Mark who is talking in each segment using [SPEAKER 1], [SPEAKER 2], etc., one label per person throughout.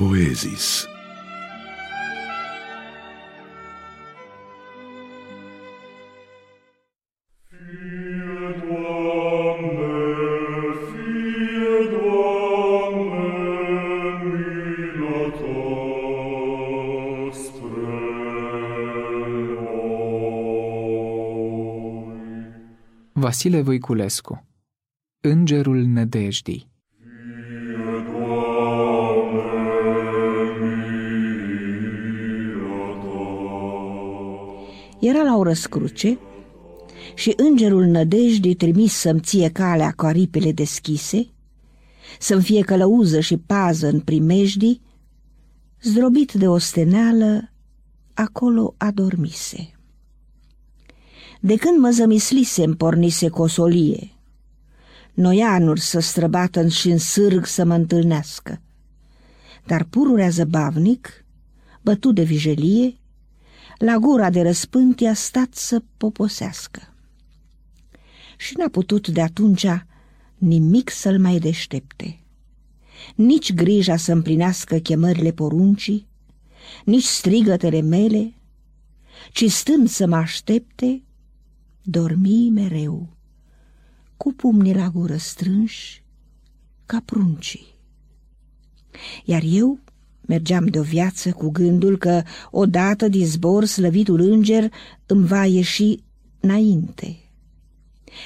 [SPEAKER 1] Poezis.
[SPEAKER 2] Vasile Voiculescu Îngerul nădejdii
[SPEAKER 3] Era la o răscruce și îngerul nădejdii trimis să-mi ție calea cu aripile deschise, să-mi fie călăuză și pază în primejdii, zdrobit de osteneală, acolo adormise. De când mă zămislise îmi pornise cosolie, noianuri să străbată și în sârg să mă întâlnească. Dar pururea zăbavnic, bătut de vijelie, la gura de răspânti a stat să poposească. Și n-a putut de atunci nimic să-l mai deștepte. Nici grija să împlinească chemările poruncii, nici strigătele mele, ci stând să mă aștepte, dormi mereu, cu pumnii la gură strânși, ca pruncii. Iar eu mergeam de o viață cu gândul că odată din zbor slăvitul înger îmi va ieși înainte,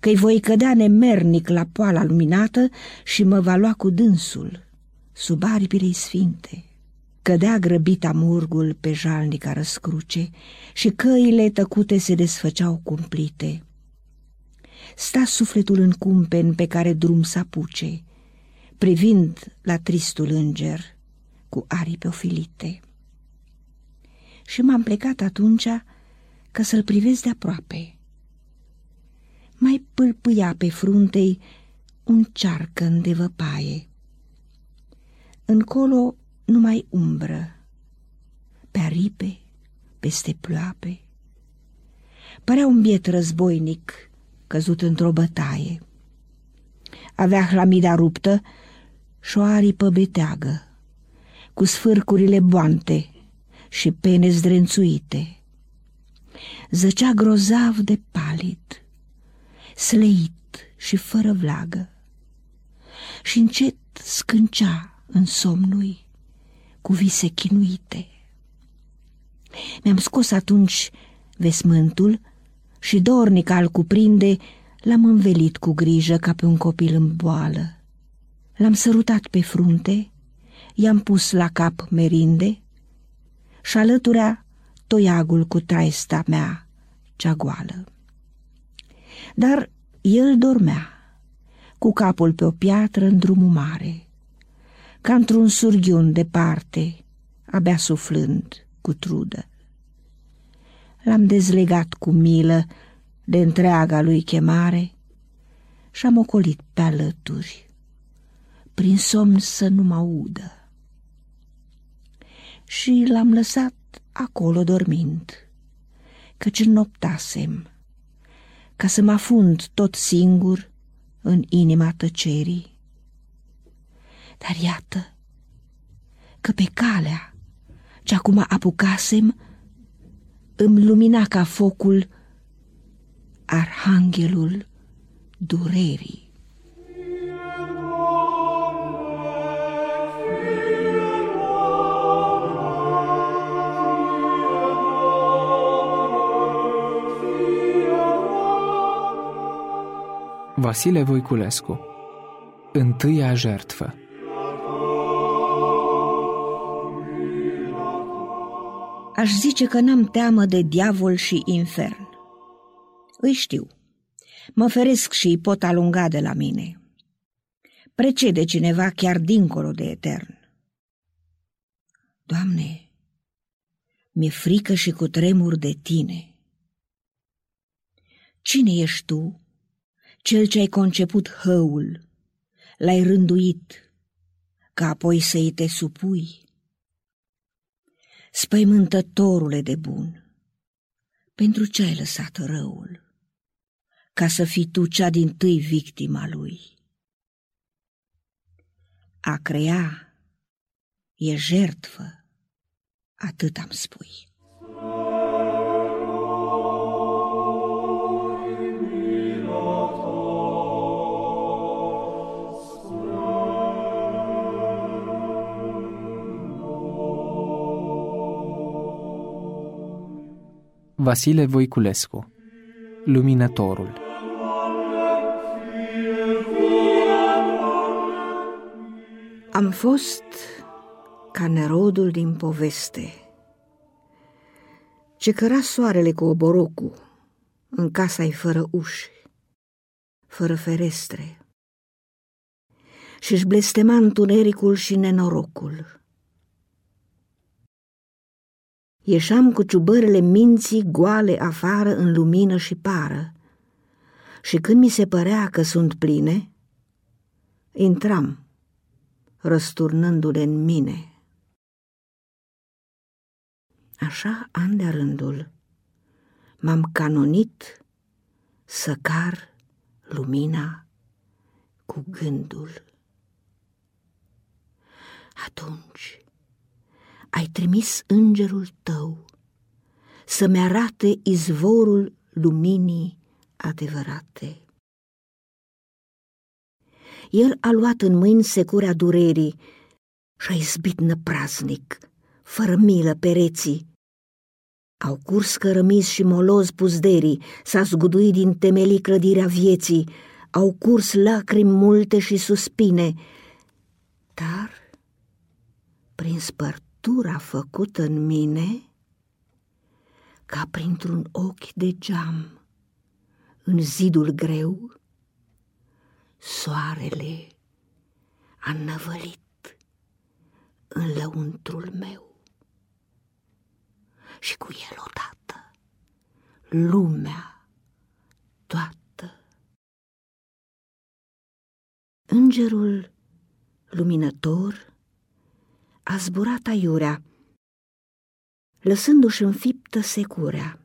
[SPEAKER 3] că-i voi cădea nemernic la poala luminată și mă va lua cu dânsul, sub aripile sfinte. Cădea grăbit amurgul pe jalnica răscruce și căile tăcute se desfăceau cumplite. Sta sufletul în cumpen pe care drum s-apuce, privind la tristul înger cu aripi ofilite. Și m-am plecat atunci ca să-l privesc de aproape. Mai pâlpâia pe fruntei un cearcă de văpaie. Încolo numai umbră, pe aripe, peste ploape. Părea un biet războinic căzut într-o bătaie. Avea hlamida ruptă și o aripă beteagă, cu sfârcurile boante și pene zdrențuite. Zăcea grozav de palid, sleit și fără vlagă, și încet scâncea în somnui cu vise chinuite. Mi-am scos atunci vesmântul și dornic al cuprinde, l-am învelit cu grijă ca pe un copil în boală. L-am sărutat pe frunte, i-am pus la cap merinde și alăturea toiagul cu traista mea cea goală. Dar el dormea, cu capul pe o piatră în drumul mare, ca într-un surghiun departe, abia suflând cu trudă. L-am dezlegat cu milă de întreaga lui chemare și am ocolit pe alături, prin somn să nu mă audă. Și l-am lăsat acolo dormind, căci noptasem, ca să mă afund tot singur în inima tăcerii dar iată că pe calea ce acum apucasem îmi lumina ca focul arhanghelul durerii.
[SPEAKER 2] Vasile Voiculescu Întâia jertfă
[SPEAKER 3] aș zice că n-am teamă de diavol și infern. Îi știu. Mă feresc și îi pot alunga de la mine. Precede cineva chiar dincolo de etern. Doamne, mi-e frică și cu tremur de tine. Cine ești tu, cel ce ai conceput hăul, l-ai rânduit, ca apoi să-i te supui? Spăimântătorule de bun, pentru ce ai lăsat răul? Ca să fii tu cea din tâi victima lui. A crea e jertfă, atât am spui.
[SPEAKER 2] Vasile Voiculescu Luminătorul.
[SPEAKER 3] Am fost ca nerodul din poveste, ce căra soarele cu oborocul în casa-i fără uși, fără ferestre, și-și blestema întunericul și nenorocul Ieșeam cu ciubările minții goale afară în lumină și pară. Și când mi se părea că sunt pline, intram, răsturnându-le în mine. Așa, an de rândul, m-am canonit să car lumina cu gândul. Atunci, ai trimis îngerul tău să-mi arate izvorul luminii adevărate. El a luat în mâini securea durerii și-a izbit năpraznic, fără milă pereții. Au curs cărămizi și moloz puzderii, s-a zguduit din temelii clădirea vieții, au curs lacrimi multe și suspine, dar, prin spărt structura făcută în mine ca printr-un ochi de geam în zidul greu, soarele a năvălit în lăuntrul meu și cu el odată lumea toată. Îngerul luminător a zburat aiurea, lăsându-și înfiptă securea.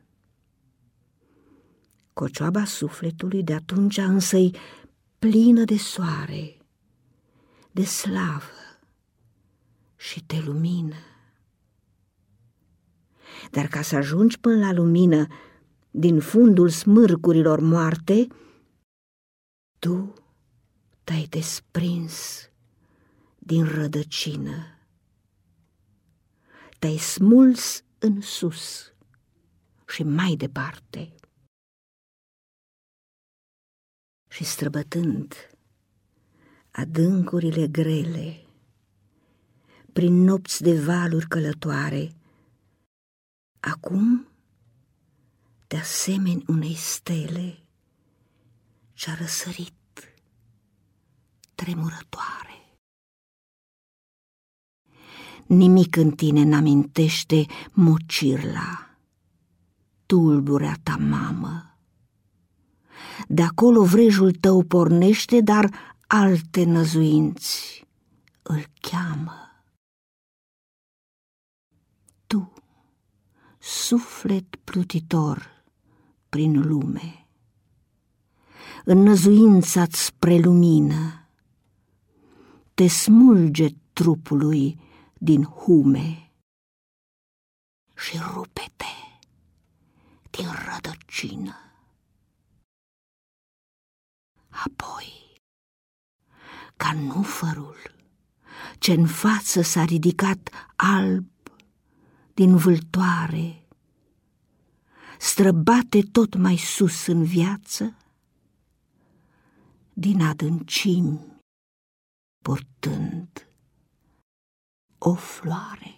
[SPEAKER 3] Cocioaba sufletului de atunci însă plină de soare, de slavă și de lumină. Dar ca să ajungi până la lumină din fundul smârcurilor moarte, tu te-ai desprins din rădăcină te-ai smuls în sus și mai departe. Și străbătând adâncurile grele, prin nopți de valuri călătoare, acum, de asemeni unei stele, ce-a răsărit tremurătoare. Nimic în tine n-amintește mocirla, tulburea ta mamă. De acolo vrejul tău pornește, dar alte năzuinți îl cheamă. Tu, suflet plutitor prin lume, în năzuința-ți spre lumină, te smulge trupului din hume și rupete din rădăcină. Apoi, ca nufărul ce în față s-a ridicat alb din vâltoare, străbate tot mai sus în viață, din adâncimi, portând o floare.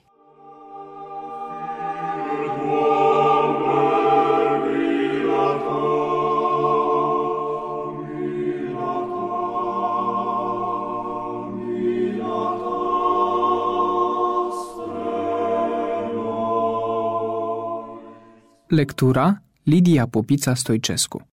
[SPEAKER 2] Lectura Lidia Popița Stoicescu